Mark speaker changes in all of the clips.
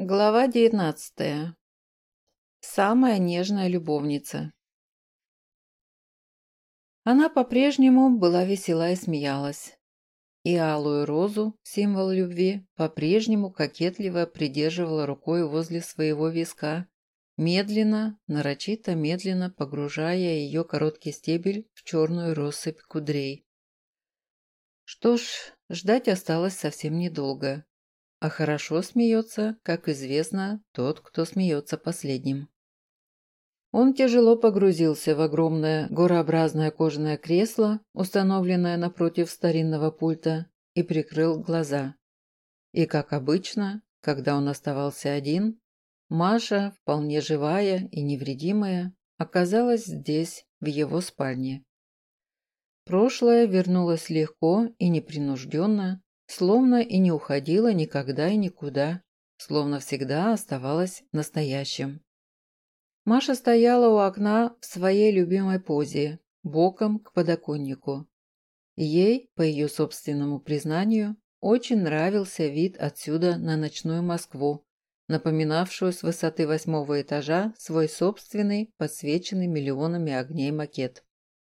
Speaker 1: Глава девятнадцатая. Самая нежная любовница. Она по-прежнему была весела и смеялась. И алую розу, символ любви, по-прежнему кокетливо придерживала рукой возле своего виска, медленно, нарочито медленно погружая ее короткий стебель в черную россыпь кудрей. Что ж, ждать осталось совсем недолго. А хорошо смеется, как известно, тот, кто смеется последним. Он тяжело погрузился в огромное горообразное кожаное кресло, установленное напротив старинного пульта, и прикрыл глаза. И, как обычно, когда он оставался один, Маша, вполне живая и невредимая, оказалась здесь, в его спальне. Прошлое вернулось легко и непринужденно, словно и не уходила никогда и никуда, словно всегда оставалась настоящим. Маша стояла у окна в своей любимой позе, боком к подоконнику. Ей, по ее собственному признанию, очень нравился вид отсюда на ночную Москву, напоминавшую с высоты восьмого этажа свой собственный, подсвеченный миллионами огней макет.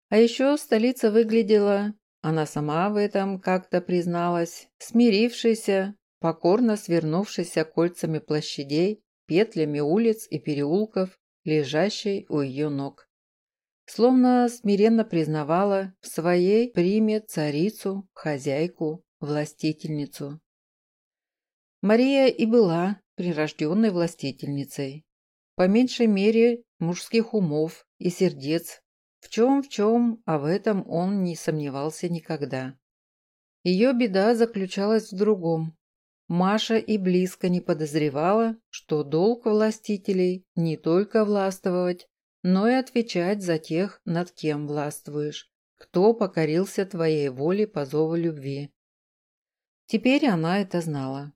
Speaker 1: А еще столица выглядела она сама в этом как-то призналась, смирившаяся, покорно свернувшаяся кольцами площадей, петлями улиц и переулков, лежащей у ее ног. Словно смиренно признавала в своей приме царицу, хозяйку, властительницу. Мария и была прирожденной властительницей. По меньшей мере мужских умов и сердец в чем-в чем, а в этом он не сомневался никогда. Ее беда заключалась в другом. Маша и близко не подозревала, что долг властителей не только властвовать, но и отвечать за тех, над кем властвуешь, кто покорился твоей воле по зову любви. Теперь она это знала.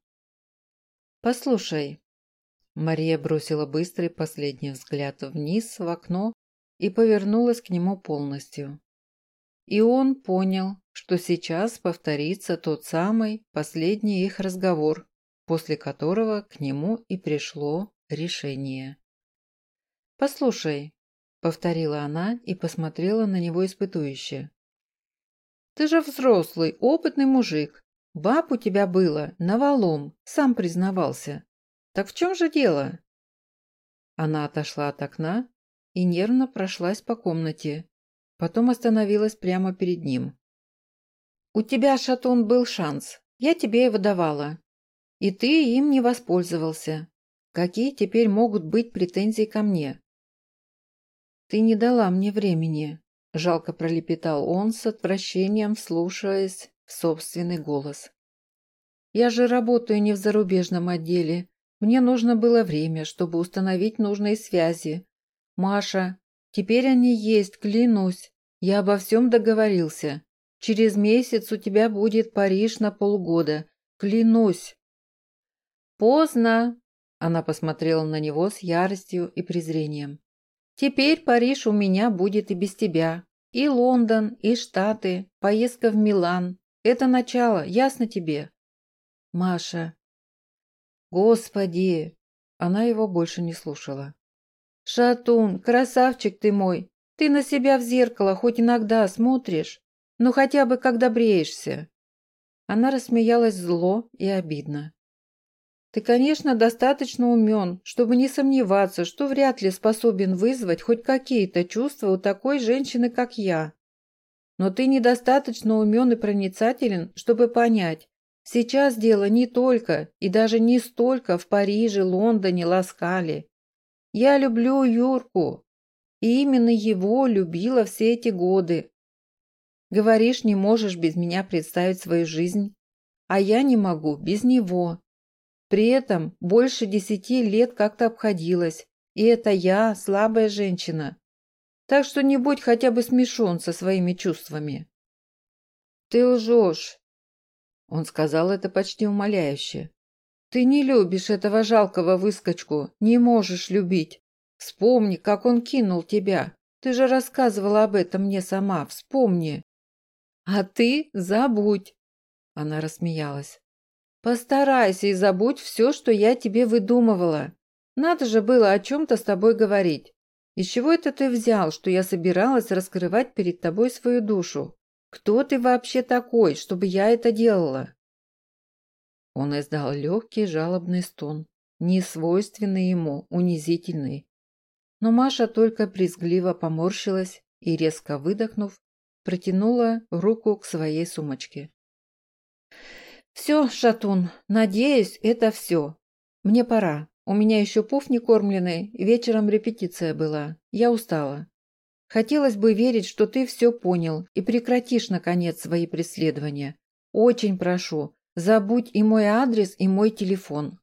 Speaker 1: «Послушай», Мария бросила быстрый последний взгляд вниз в окно и повернулась к нему полностью. И он понял, что сейчас повторится тот самый последний их разговор, после которого к нему и пришло решение. «Послушай», — повторила она и посмотрела на него испытующе. «Ты же взрослый, опытный мужик. Баб у тебя было, навалом, сам признавался. Так в чем же дело?» Она отошла от окна и нервно прошлась по комнате. Потом остановилась прямо перед ним. «У тебя, Шатун, был шанс. Я тебе его давала. И ты им не воспользовался. Какие теперь могут быть претензии ко мне?» «Ты не дала мне времени», – жалко пролепетал он с отвращением, вслушиваясь в собственный голос. «Я же работаю не в зарубежном отделе. Мне нужно было время, чтобы установить нужные связи, «Маша, теперь они есть, клянусь. Я обо всем договорился. Через месяц у тебя будет Париж на полгода. Клянусь». «Поздно», – она посмотрела на него с яростью и презрением. «Теперь Париж у меня будет и без тебя. И Лондон, и Штаты, поездка в Милан. Это начало, ясно тебе?» «Маша». «Господи!» Она его больше не слушала. «Шатун, красавчик ты мой! Ты на себя в зеркало хоть иногда смотришь? Ну хотя бы когда бреешься!» Она рассмеялась зло и обидно. «Ты, конечно, достаточно умен, чтобы не сомневаться, что вряд ли способен вызвать хоть какие-то чувства у такой женщины, как я. Но ты недостаточно умен и проницателен, чтобы понять, сейчас дело не только и даже не столько в Париже, Лондоне, Ласкале. Я люблю Юрку, и именно его любила все эти годы. Говоришь, не можешь без меня представить свою жизнь, а я не могу без него. При этом больше десяти лет как-то обходилась, и это я, слабая женщина. Так что не будь хотя бы смешон со своими чувствами. Ты лжешь. Он сказал это почти умоляюще. Ты не любишь этого жалкого выскочку, не можешь любить. Вспомни, как он кинул тебя. Ты же рассказывала об этом мне сама, вспомни. А ты забудь. Она рассмеялась. Постарайся и забудь все, что я тебе выдумывала. Надо же было о чем-то с тобой говорить. Из чего это ты взял, что я собиралась раскрывать перед тобой свою душу? Кто ты вообще такой, чтобы я это делала?» Он издал легкий жалобный стон, несвойственный ему, унизительный. Но Маша только брезгливо поморщилась и, резко выдохнув, протянула руку к своей сумочке. «Все, Шатун, надеюсь, это все. Мне пора. У меня еще пуф не кормленный, вечером репетиция была. Я устала. Хотелось бы верить, что ты все понял и прекратишь, наконец, свои преследования. Очень прошу, забудь и мой адрес, и мой телефон».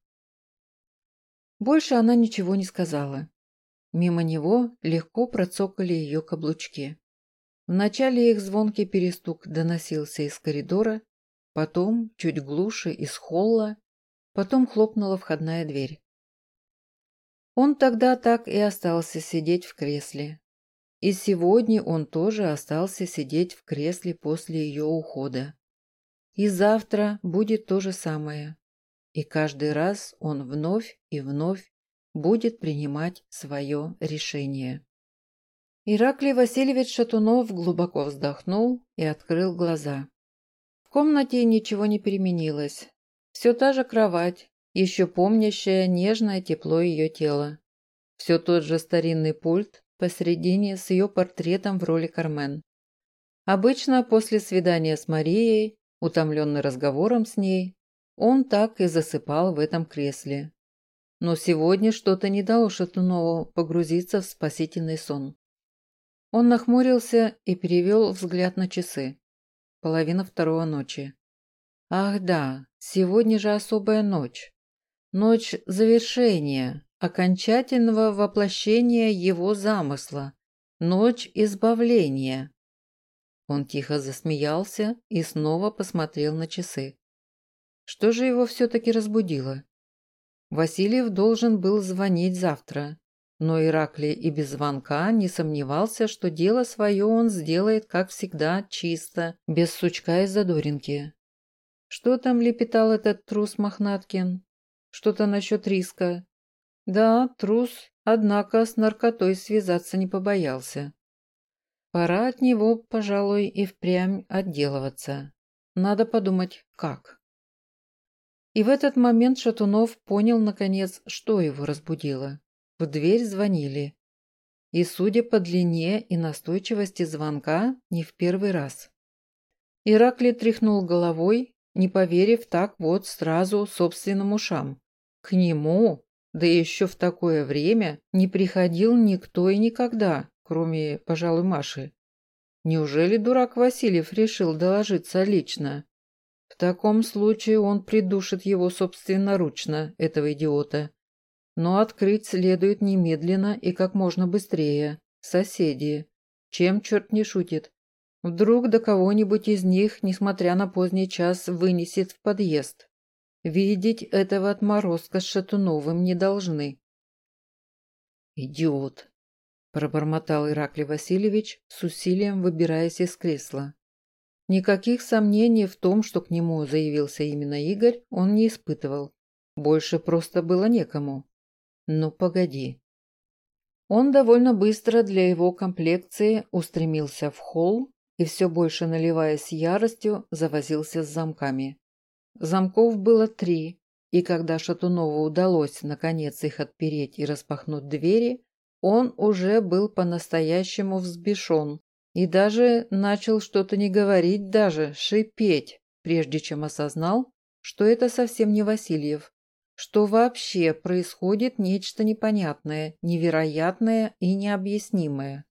Speaker 1: Больше она ничего не сказала. Мимо него легко процокали ее каблучки. Вначале их звонкий перестук доносился из коридора, потом, чуть глуше, из холла, потом хлопнула входная дверь. Он тогда так и остался сидеть в кресле. И сегодня он тоже остался сидеть в кресле после ее ухода. И завтра будет то же самое. И каждый раз он вновь и вновь будет принимать свое решение. Ираклий Васильевич Шатунов глубоко вздохнул и открыл глаза. В комнате ничего не переменилось. Все та же кровать, еще помнящая нежное тепло ее тела. Все тот же старинный пульт посередине с ее портретом в роли Кармен. Обычно после свидания с Марией, утомленный разговором с ней, он так и засыпал в этом кресле. Но сегодня что-то не дало Шатунову погрузиться в спасительный сон. Он нахмурился и перевел взгляд на часы. Половина второго ночи. Ах да, сегодня же особая ночь. Ночь завершения, окончательного воплощения его замысла. Ночь избавления. Он тихо засмеялся и снова посмотрел на часы. Что же его все-таки разбудило? Васильев должен был звонить завтра, но Ираклий и без звонка не сомневался, что дело свое он сделает, как всегда, чисто, без сучка и задоринки. Что там лепетал этот трус Мохнаткин? Что-то насчет риска. Да, трус, однако с наркотой связаться не побоялся. Пора от него, пожалуй, и впрямь отделываться. Надо подумать, как. И в этот момент Шатунов понял, наконец, что его разбудило. В дверь звонили. И, судя по длине и настойчивости звонка, не в первый раз. Ираклий тряхнул головой, не поверив так вот сразу собственным ушам. К нему, да еще в такое время, не приходил никто и никогда, кроме, пожалуй, Маши. Неужели дурак Васильев решил доложиться лично? В таком случае он придушит его собственноручно, этого идиота. Но открыть следует немедленно и как можно быстрее. Соседи. Чем черт не шутит? Вдруг до кого-нибудь из них, несмотря на поздний час, вынесет в подъезд. Видеть этого отморозка с Шатуновым не должны. «Идиот!» – пробормотал Ираклий Васильевич, с усилием выбираясь из кресла. Никаких сомнений в том, что к нему заявился именно Игорь, он не испытывал. Больше просто было некому. Ну, погоди. Он довольно быстро для его комплекции устремился в холл и все больше наливаясь яростью, завозился с замками. Замков было три, и когда Шатунову удалось наконец их отпереть и распахнуть двери, он уже был по-настоящему взбешен и даже начал что-то не говорить даже, шипеть, прежде чем осознал, что это совсем не Васильев, что вообще происходит нечто непонятное, невероятное и необъяснимое.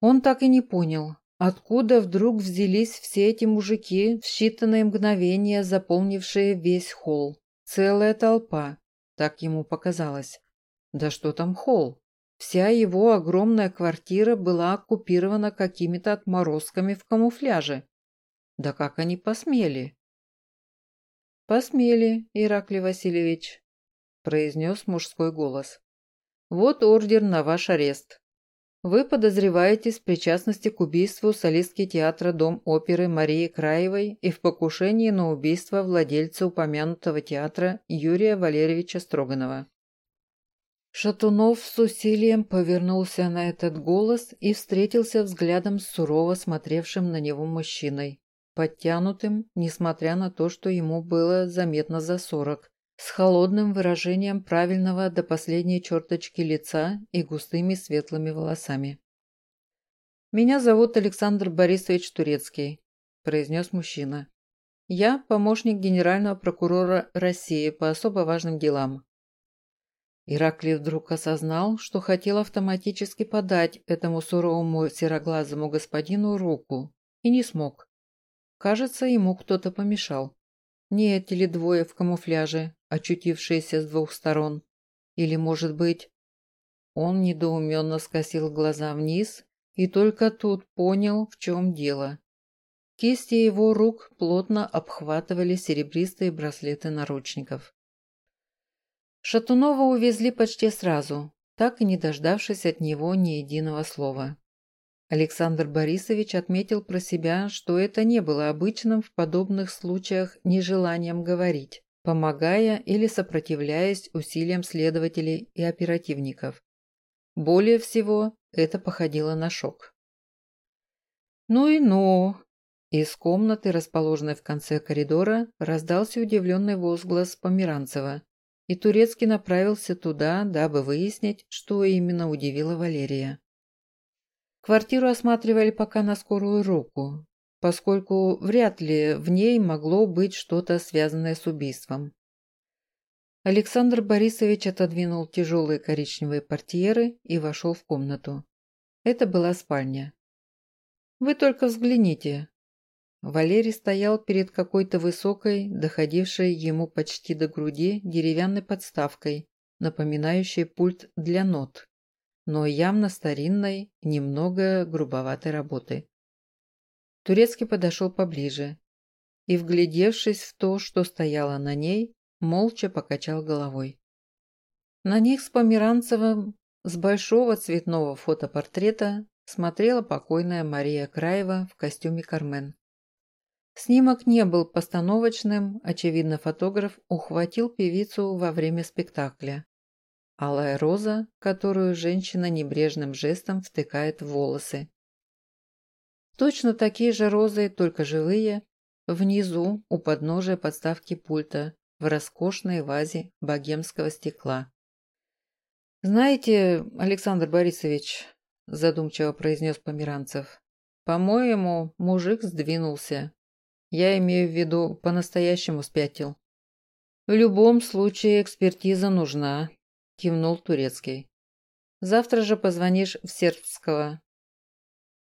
Speaker 1: Он так и не понял, откуда вдруг взялись все эти мужики, в считанные мгновения заполнившие весь холл. Целая толпа, так ему показалось. Да что там холл? Вся его огромная квартира была оккупирована какими-то отморозками в камуфляже. Да как они посмели? «Посмели, Ираклий Васильевич», – произнес мужской голос. «Вот ордер на ваш арест». Вы подозреваетесь в причастности к убийству солистки театра Дом оперы Марии Краевой и в покушении на убийство владельца упомянутого театра Юрия Валерьевича Строганова. Шатунов с усилием повернулся на этот голос и встретился взглядом с сурово смотревшим на него мужчиной, подтянутым, несмотря на то, что ему было заметно за сорок, с холодным выражением правильного до последней черточки лица и густыми светлыми волосами. «Меня зовут Александр Борисович Турецкий», – произнес мужчина. «Я помощник генерального прокурора России по особо важным делам». Ираклий вдруг осознал, что хотел автоматически подать этому суровому сероглазому господину руку, и не смог. Кажется, ему кто-то помешал. Не эти ли двое в камуфляже, очутившиеся с двух сторон? Или, может быть... Он недоуменно скосил глаза вниз и только тут понял, в чем дело. Кисти его рук плотно обхватывали серебристые браслеты наручников. Шатунова увезли почти сразу, так и не дождавшись от него ни единого слова. Александр Борисович отметил про себя, что это не было обычным в подобных случаях нежеланием говорить, помогая или сопротивляясь усилиям следователей и оперативников. Более всего, это походило на шок. «Ну и ну!» Из комнаты, расположенной в конце коридора, раздался удивленный возглас Померанцева, и Турецкий направился туда, дабы выяснить, что именно удивило Валерия. Квартиру осматривали пока на скорую руку, поскольку вряд ли в ней могло быть что-то связанное с убийством. Александр Борисович отодвинул тяжелые коричневые портьеры и вошел в комнату. Это была спальня. «Вы только взгляните». Валерий стоял перед какой-то высокой, доходившей ему почти до груди, деревянной подставкой, напоминающей пульт для нот но явно старинной, немного грубоватой работы. Турецкий подошел поближе и, вглядевшись в то, что стояло на ней, молча покачал головой. На них с Померанцевым с большого цветного фотопортрета смотрела покойная Мария Краева в костюме Кармен. Снимок не был постановочным, очевидно, фотограф ухватил певицу во время спектакля. Алая роза, которую женщина небрежным жестом втыкает в волосы. Точно такие же розы, только живые, внизу, у подножия подставки пульта, в роскошной вазе богемского стекла. «Знаете, Александр Борисович», – задумчиво произнес Померанцев, – «по-моему, мужик сдвинулся. Я имею в виду, по-настоящему спятил. В любом случае экспертиза нужна, кивнул Турецкий. «Завтра же позвонишь в Сербского».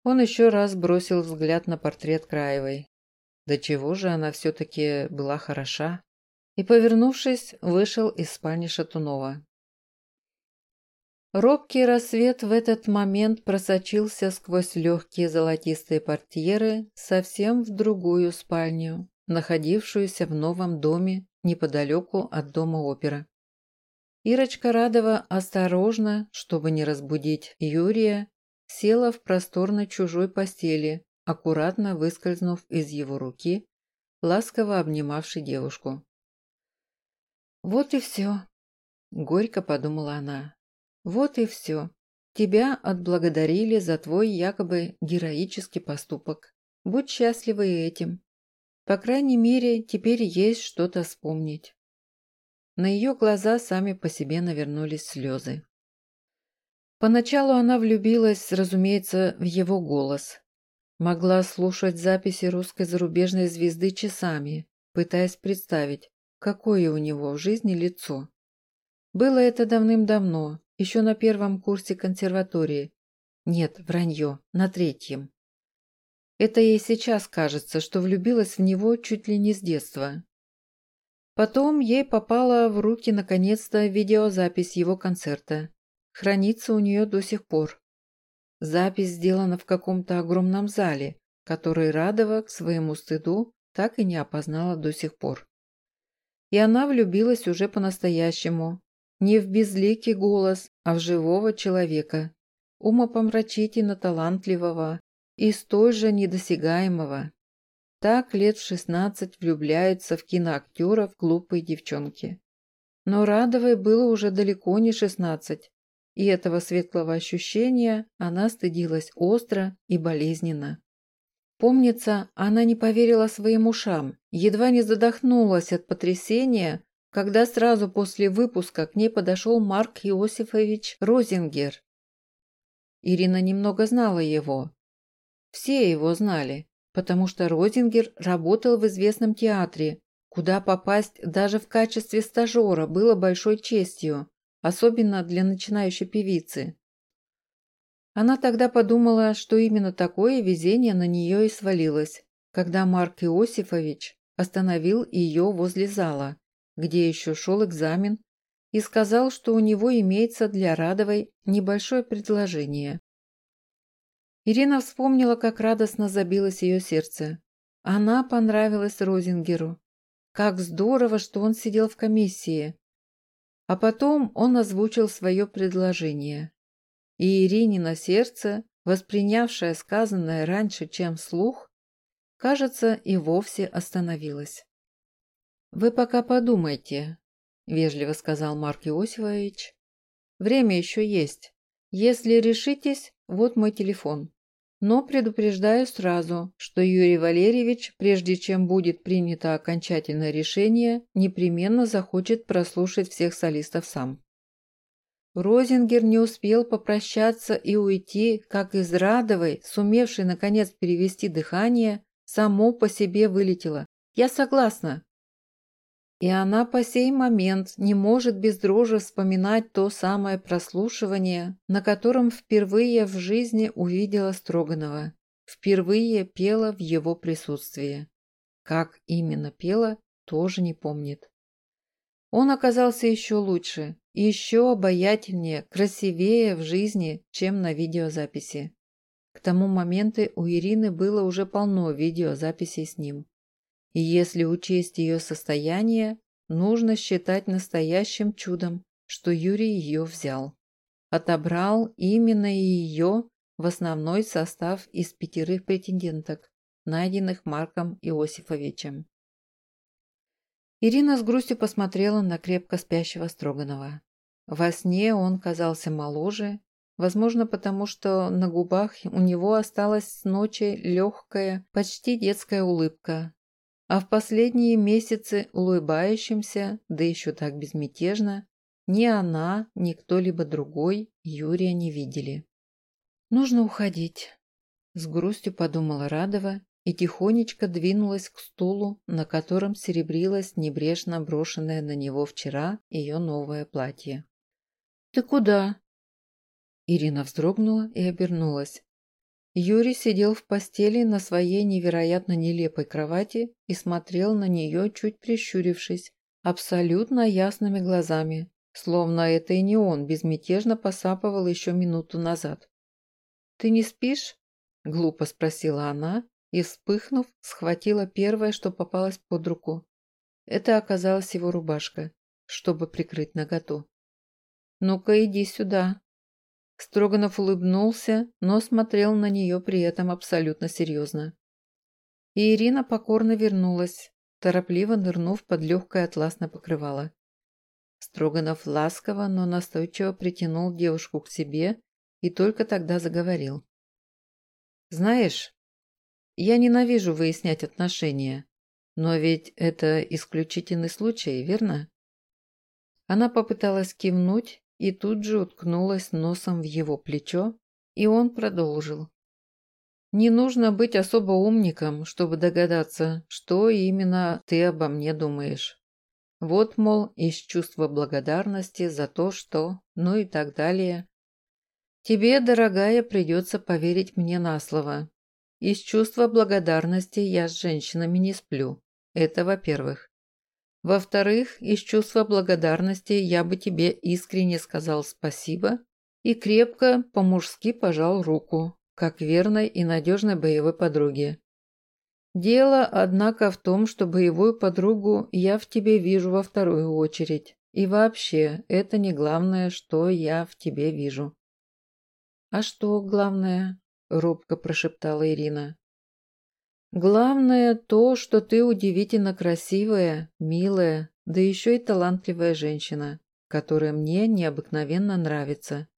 Speaker 1: Он еще раз бросил взгляд на портрет Краевой. До чего же она все-таки была хороша? И, повернувшись, вышел из спальни Шатунова. Робкий рассвет в этот момент просочился сквозь легкие золотистые портьеры совсем в другую спальню, находившуюся в новом доме неподалеку от дома опера. Ирочка Радова осторожно, чтобы не разбудить Юрия, села в просторной чужой постели, аккуратно выскользнув из его руки, ласково обнимавшей девушку. «Вот и все», — горько подумала она. «Вот и все. Тебя отблагодарили за твой якобы героический поступок. Будь счастлива и этим. По крайней мере, теперь есть что-то вспомнить. На ее глаза сами по себе навернулись слезы. Поначалу она влюбилась, разумеется, в его голос. Могла слушать записи русской зарубежной звезды часами, пытаясь представить, какое у него в жизни лицо. Было это давным-давно, еще на первом курсе консерватории. Нет, вранье, на третьем. Это ей сейчас кажется, что влюбилась в него чуть ли не с детства, Потом ей попала в руки наконец-то видеозапись его концерта. Хранится у нее до сих пор. Запись сделана в каком-то огромном зале, который Радова к своему стыду так и не опознала до сих пор. И она влюбилась уже по-настоящему. Не в безликий голос, а в живого человека. умопомрачительно талантливого и столь же недосягаемого. Так лет в шестнадцать влюбляются в киноактеров глупые девчонки. Но Радовой было уже далеко не шестнадцать, и этого светлого ощущения она стыдилась остро и болезненно. Помнится, она не поверила своим ушам, едва не задохнулась от потрясения, когда сразу после выпуска к ней подошел Марк Иосифович Розингер. Ирина немного знала его. Все его знали, потому что Розингер работал в известном театре, куда попасть даже в качестве стажера было большой честью, особенно для начинающей певицы. Она тогда подумала, что именно такое везение на нее и свалилось, когда Марк Иосифович остановил ее возле зала, где еще шел экзамен, и сказал, что у него имеется для Радовой небольшое предложение. Ирина вспомнила, как радостно забилось ее сердце. Она понравилась Розингеру. Как здорово, что он сидел в комиссии. А потом он озвучил свое предложение. И Ирине на сердце, воспринявшая сказанное раньше, чем слух, кажется, и вовсе остановилась. «Вы пока подумайте», – вежливо сказал Марк Иосифович. «Время еще есть. Если решитесь, вот мой телефон. Но предупреждаю сразу, что Юрий Валерьевич, прежде чем будет принято окончательное решение, непременно захочет прослушать всех солистов сам. Розингер не успел попрощаться и уйти, как из Радовой, сумевшей наконец перевести дыхание, само по себе вылетело. «Я согласна». И она по сей момент не может без дрожи вспоминать то самое прослушивание, на котором впервые в жизни увидела Строганова. Впервые пела в его присутствии. Как именно пела, тоже не помнит. Он оказался еще лучше, еще обаятельнее, красивее в жизни, чем на видеозаписи. К тому моменту у Ирины было уже полно видеозаписей с ним. И если учесть ее состояние, нужно считать настоящим чудом, что Юрий ее взял. Отобрал именно ее в основной состав из пятерых претенденток, найденных Марком Иосифовичем. Ирина с грустью посмотрела на крепко спящего Строганова. Во сне он казался моложе, возможно, потому что на губах у него осталась с ночи легкая, почти детская улыбка, а в последние месяцы улыбающимся, да еще так безмятежно, ни она, ни кто-либо другой Юрия не видели. «Нужно уходить», – с грустью подумала Радова и тихонечко двинулась к стулу, на котором серебрилось небрежно брошенное на него вчера ее новое платье. «Ты куда?» Ирина вздрогнула и обернулась. Юрий сидел в постели на своей невероятно нелепой кровати и смотрел на нее, чуть прищурившись, абсолютно ясными глазами, словно это и не он безмятежно посапывал еще минуту назад. «Ты не спишь?» – глупо спросила она, и, вспыхнув, схватила первое, что попалось под руку. Это оказалась его рубашка, чтобы прикрыть наготу. «Ну-ка, иди сюда». Строганов улыбнулся, но смотрел на нее при этом абсолютно серьезно. И Ирина покорно вернулась, торопливо нырнув под легкое атласное покрывало. Строганов ласково, но настойчиво притянул девушку к себе и только тогда заговорил. «Знаешь, я ненавижу выяснять отношения. Но ведь это исключительный случай, верно? Она попыталась кивнуть и тут же уткнулась носом в его плечо, и он продолжил. Не нужно быть особо умником, чтобы догадаться, что именно ты обо мне думаешь. Вот, мол, из чувства благодарности за то, что, ну и так далее. Тебе, дорогая, придется поверить мне на слово, из чувства благодарности я с женщинами не сплю. Это во-первых. Во-вторых, из чувства благодарности я бы тебе искренне сказал спасибо и крепко по-мужски пожал руку, как верной и надежной боевой подруге. Дело, однако, в том, что боевую подругу я в тебе вижу во вторую очередь. И вообще, это не главное, что я в тебе вижу. «А что главное?» – робко прошептала Ирина. «Главное то, что ты удивительно красивая, милая, да еще и талантливая женщина, которая мне необыкновенно нравится.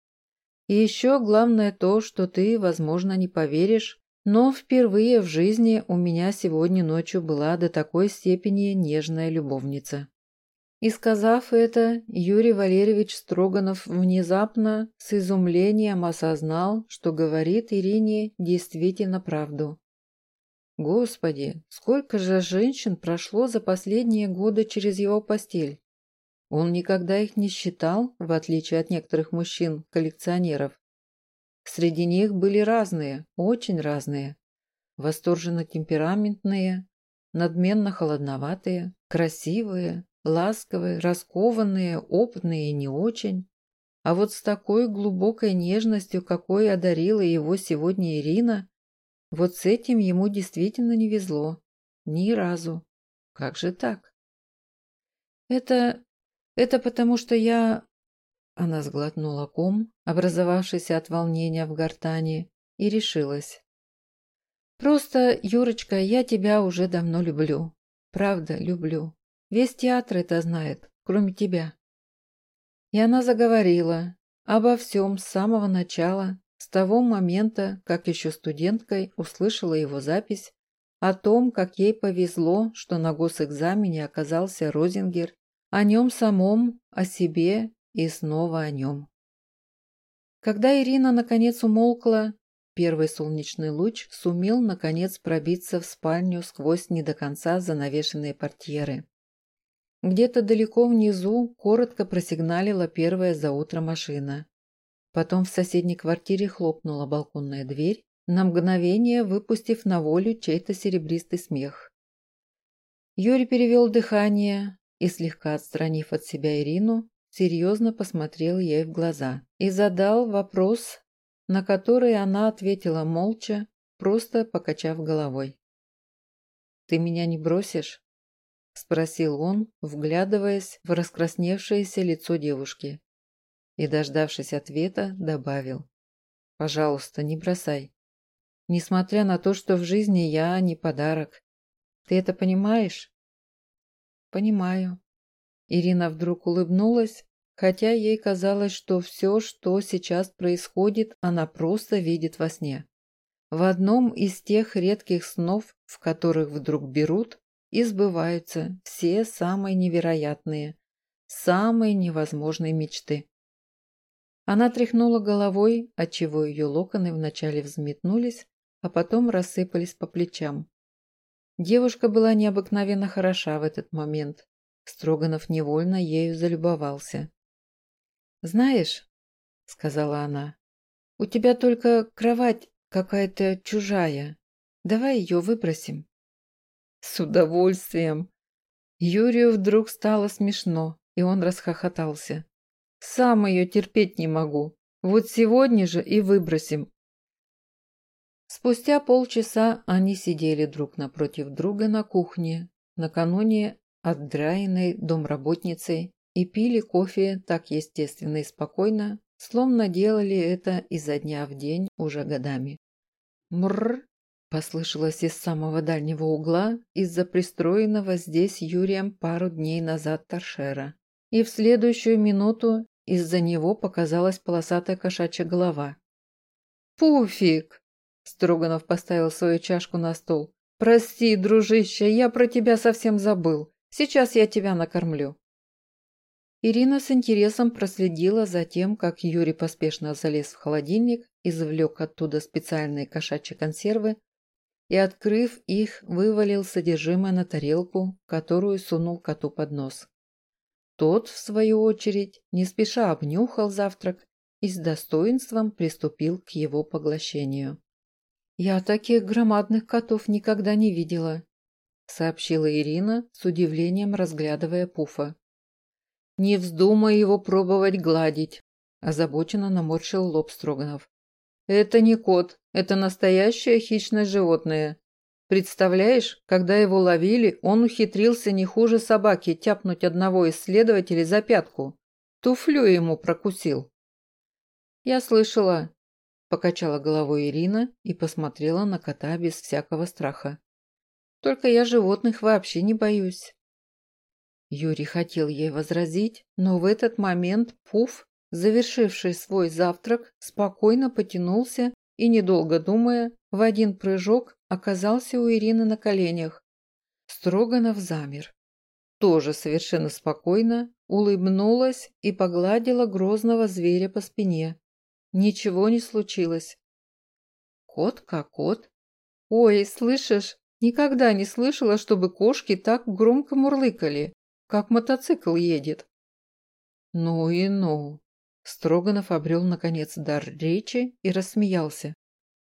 Speaker 1: И еще главное то, что ты, возможно, не поверишь, но впервые в жизни у меня сегодня ночью была до такой степени нежная любовница. И сказав это, Юрий Валерьевич Строганов внезапно с изумлением осознал, что говорит Ирине действительно правду. Господи, сколько же женщин прошло за последние годы через его постель? Он никогда их не считал, в отличие от некоторых мужчин-коллекционеров. Среди них были разные, очень разные. Восторженно темпераментные, надменно холодноватые, красивые, ласковые, раскованные, опытные и не очень. А вот с такой глубокой нежностью, какой одарила его сегодня Ирина, вот с этим ему действительно не везло. Ни разу. Как же так? Это... это потому что я... Она сглотнула ком, образовавшийся от волнения в гортани, и решилась. «Просто, Юрочка, я тебя уже давно люблю. Правда, люблю. Весь театр это знает, кроме тебя». И она заговорила обо всем с самого начала, с того момента, как еще студенткой услышала его запись о том, как ей повезло, что на госэкзамене оказался Розингер, о нем самом, о себе и снова о нем. Когда Ирина наконец умолкла, первый солнечный луч сумел наконец пробиться в спальню сквозь не до конца занавешенные портьеры. Где-то далеко внизу коротко просигналила первая за утро машина. Потом в соседней квартире хлопнула балконная дверь, на мгновение выпустив на волю чей-то серебристый смех. Юрий перевел дыхание и, слегка отстранив от себя Ирину, серьезно посмотрел ей в глаза и задал вопрос, на который она ответила молча, просто покачав головой. «Ты меня не бросишь?» – спросил он, вглядываясь в раскрасневшееся лицо девушки. И, дождавшись ответа, добавил. «Пожалуйста, не бросай. Несмотря на то, что в жизни я не подарок. Ты это понимаешь?» «Понимаю», Ирина вдруг улыбнулась, хотя ей казалось, что все, что сейчас происходит, она просто видит во сне. В одном из тех редких снов, в которых вдруг берут и сбываются все самые невероятные, самые невозможные мечты. Она тряхнула головой, отчего ее локоны вначале взметнулись, а потом рассыпались по плечам. Девушка была необыкновенно хороша в этот момент, Строганов невольно ею залюбовался. «Знаешь», — сказала она, — «у тебя только кровать какая-то чужая. Давай ее выбросим». «С удовольствием!» Юрию вдруг стало смешно, и он расхохотался. «Сам ее терпеть не могу. Вот сегодня же и выбросим». Спустя полчаса они сидели друг напротив друга на кухне, накануне отдраенной домработницей и пили кофе так естественно и спокойно, словно делали это изо дня в день уже годами. «Мррр!» – послышалось из самого дальнего угла из-за пристроенного здесь Юрием пару дней назад торшера. И в следующую минуту из-за него показалась полосатая кошачья голова. «Пуфик!» – Строганов поставил свою чашку на стол. «Прости, дружище, я про тебя совсем забыл. Сейчас я тебя накормлю». Ирина с интересом проследила за тем, как Юрий поспешно залез в холодильник, извлек оттуда специальные кошачьи консервы и, открыв их, вывалил содержимое на тарелку, которую сунул коту под нос. Тот, в свою очередь, не спеша обнюхал завтрак и с достоинством приступил к его поглощению. «Я таких громадных котов никогда не видела», – сообщила Ирина, с удивлением разглядывая Пуфа. «Не вздумай его пробовать гладить», – озабоченно наморщил лоб Строганов. «Это не кот, это настоящее хищное животное. Представляешь, когда его ловили, он ухитрился не хуже собаки тяпнуть одного из следователей за пятку. Туфлю ему прокусил». «Я слышала», – покачала головой Ирина и посмотрела на кота без всякого страха. «Только я животных вообще не боюсь». Юрий хотел ей возразить, но в этот момент Пуф, завершивший свой завтрак, спокойно потянулся и, недолго думая, в один прыжок оказался у Ирины на коленях. Строганов замер. Тоже совершенно спокойно улыбнулась и погладила грозного зверя по спине. Ничего не случилось. Кот как кот. Ой, слышишь, никогда не слышала, чтобы кошки так громко мурлыкали, как мотоцикл едет. Ну и ну. Строганов обрел, наконец, дар речи и рассмеялся.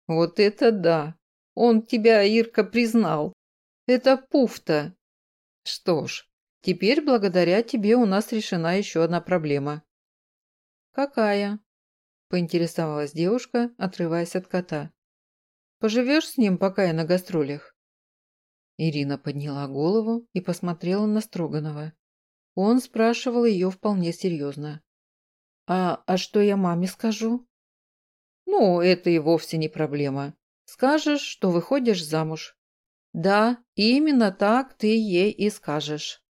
Speaker 1: Вот это да! Он тебя, Ирка, признал. Это пуфта. Что ж, теперь благодаря тебе у нас решена еще одна проблема. Какая? поинтересовалась девушка, отрываясь от кота. «Поживешь с ним, пока я на гастролях?» Ирина подняла голову и посмотрела на Строганова. Он спрашивал ее вполне серьезно. «А, а что я маме скажу?» «Ну, это и вовсе не проблема. Скажешь, что выходишь замуж». «Да, именно так ты ей и скажешь».